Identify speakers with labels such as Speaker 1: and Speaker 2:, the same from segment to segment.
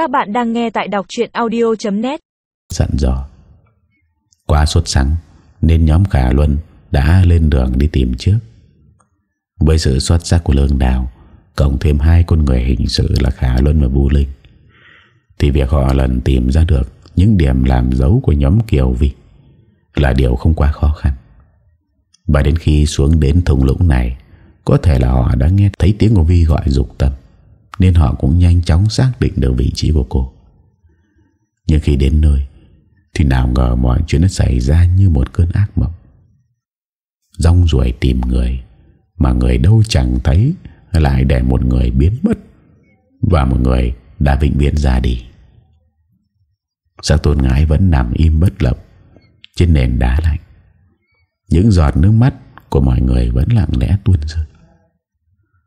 Speaker 1: Các bạn đang nghe tại đọc chuyện audio.net
Speaker 2: Dặn dò. Quá sốt sắng, Nên nhóm Khả Luân đã lên đường đi tìm trước. Với sự xuất sắc của Lương Đào, Cộng thêm hai con người hình sự là Khả Luân và Vũ Linh, Thì việc họ lần tìm ra được Những điểm làm dấu của nhóm Kiều Vi Là điều không quá khó khăn. Và đến khi xuống đến thùng lũng này, Có thể là họ đã nghe thấy tiếng của Vi gọi dục tâm. Nên họ cũng nhanh chóng xác định được vị trí của cô. Nhưng khi đến nơi, Thì nào ngờ mọi chuyện đã xảy ra như một cơn ác mộng. Rong ruổi tìm người Mà người đâu chẳng thấy Lại để một người biến mất Và một người đã vĩnh viễn ra đi. Sắc tôn ngái vẫn nằm im bất lập Trên nền đá lạnh. Những giọt nước mắt Của mọi người vẫn lặng lẽ tuôn rơi.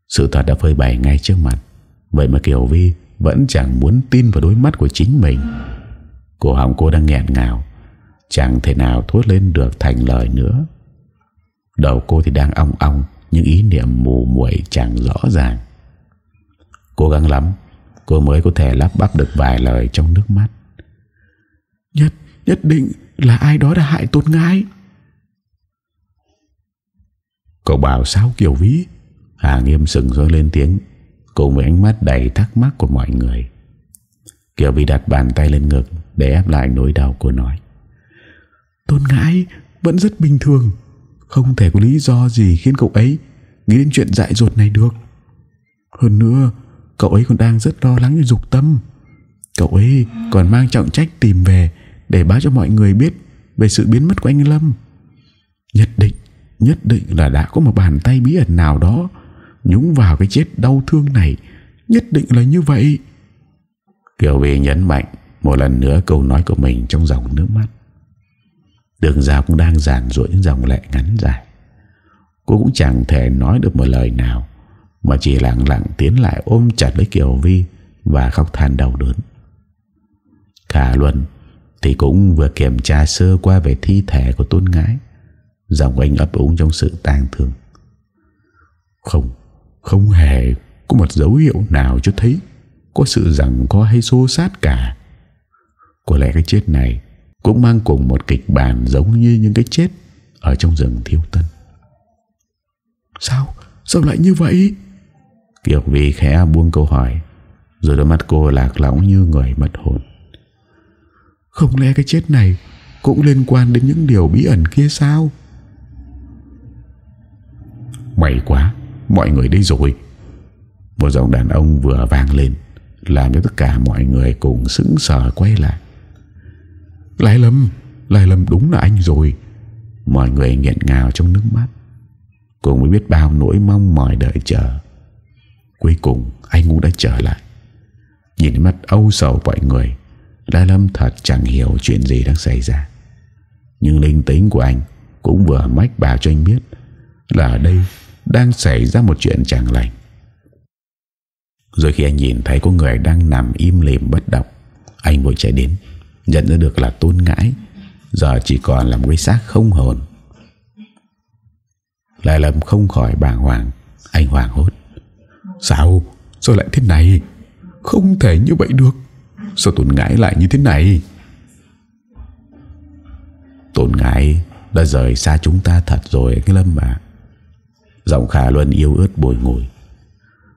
Speaker 2: Sự thật đã phơi bày ngay trước mặt. Vậy mà Kiều Vi Vẫn chẳng muốn tin vào đôi mắt của chính mình. Cổ họng cô đang nghẹn ngào Chẳng thể nào thốt lên được thành lời nữa. Đầu cô thì đang ong ong Những ý niệm mù muội chẳng rõ ràng. Cố gắng lắm Cô mới có thể lắp bắp được vài lời trong nước mắt.
Speaker 3: Nhất, nhất định là ai đó đã hại tôn ngái
Speaker 2: Cậu bảo sao Kiều Vĩ Hà nghiêm sừng rồi lên tiếng Cùng với ánh mắt đầy thắc mắc của mọi người, Kiều Vĩ đặt bàn tay lên ngực Để ép lại nỗi đau cô nói.
Speaker 3: Tôn ngãi, vẫn rất bình thường. Không thể có lý do gì khiến cậu ấy Nghĩ đến chuyện dại dột này được. Hơn nữa, Cậu ấy còn đang rất lo lắng cho dục tâm. Cậu ấy còn mang trọng trách tìm về Để báo cho mọi người biết Về sự biến mất của anh Lâm. Nhất định Nhất định là đã có một bàn tay bí ẩn nào đó Nhúng vào cái chết đau thương này. Nhất định là như vậy.
Speaker 2: Kiều Vi nhấn mạnh Một lần nữa câu nói của mình trong dòng nước mắt. Đường Giao cũng đang giản rỗi những dòng lệ ngắn dài. Cô cũng chẳng thể nói được một lời nào, Mà chỉ lặng lặng tiến lại ôm chặt lấy Kiều Vi Và khóc than đau đớn. Khả Luân Thì cũng vừa kiểm tra sơ qua về thi thể của Tôn Ngãi. Dòng anh ấp úng trong sự tang thương.
Speaker 3: Không không hề có một dấu hiệu nào cho thấy Có sự rằng có hay xô sát cả.
Speaker 2: Có lẽ cái chết này Cũng mang cùng một kịch bản Giống như những cái chết Ở trong rừng thiêu tân.
Speaker 3: Sao? Sao lại như vậy?
Speaker 2: Kiều Vi khẽ buông câu hỏi, Rồi đôi mắt cô lạc lõng như người mất hồn.
Speaker 3: Không lẽ cái chết này Cũng liên quan đến những điều bí ẩn kia sao?
Speaker 2: May quá. Mọi người đi rồi. Một giọng đàn ông vừa vang lên, Làm cho tất cả mọi người cùng sững sờ quay lại.
Speaker 3: Lai Lâm Lai Lâm đúng là anh rồi.
Speaker 2: Mọi người nghẹn ngào trong nước mắt. Cùng mới biết bao nỗi mong mỏi đợi chờ. Cuối cùng, anh cũng đã trở lại. Nhìn mắt âu sầu mọi người, Lai Lâm thật chẳng hiểu chuyện gì đang xảy ra. Nhưng linh tính của anh Cũng vừa mách bảo cho anh biết Là ở đây đang xảy ra một chuyện chẳng lành. Rồi khi anh nhìn thấy có người đang nằm im lìm bất động, Anh vội chạy đến, Nhận ra được là tôn ngãi, Giờ chỉ còn là một cái xác không hồn. Lại lâm không khỏi bàng hoàng, Anh hoàng hốt.
Speaker 3: Sao? Sao lại thế này? Không thể như vậy được. Sao tôn ngãi lại như thế này?
Speaker 2: Tôn ngãi đã rời xa chúng ta thật rồi, cái lâm mà Giọng Khả Luân yêu ớt bồi ngồi.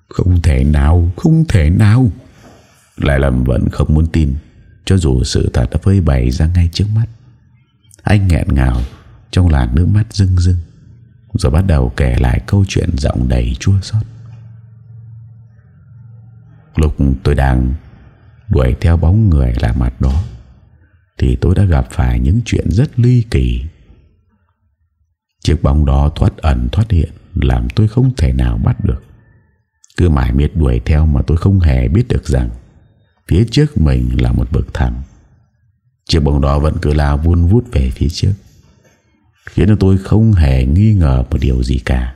Speaker 3: Không thể nào, Không thể nào.
Speaker 2: Lại lầm vẫn không muốn tin, Cho dù sự thật đã phơi bày ra ngay trước mắt. Anh nghẹn ngào, Trong làn nước mắt rưng rưng. Rồi bắt đầu kể lại câu chuyện giọng đầy chua xót. Lúc tôi đang Đuổi theo bóng người lạ mặt đó, Thì tôi đã gặp phải những chuyện rất ly kỳ. Chiếc bóng đó thoát ẩn thoát hiện. Làm tôi không thể nào bắt được. Cứ mãi miệt đuổi theo Mà tôi không hề biết được rằng, Phía trước mình là một vực thẳm Chiếc bóng đó vẫn cứ lao vun vút về phía trước, Khiến tôi không hề nghi ngờ một điều gì cả.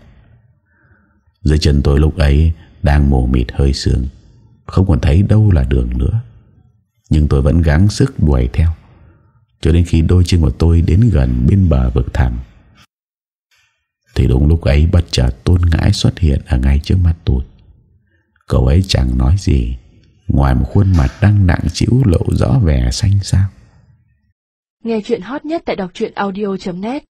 Speaker 2: Dưới chân tôi lúc ấy Đang mồ mịt hơi sương, Không còn thấy đâu là đường nữa. Nhưng tôi vẫn gắng sức đuổi theo, Cho đến khi đôi chân của tôi đến gần bên bờ vực thẳm. Thì đúng lúc ấy bất chợt tôn ngãi xuất hiện Ở ngay trước mắt tôi. Cậu ấy chẳng nói gì, Ngoài một khuôn mặt đang nặng chịu lộ rõ vẻ xanh xao.
Speaker 1: Nghe chuyện hot nhất tại đọc audio.net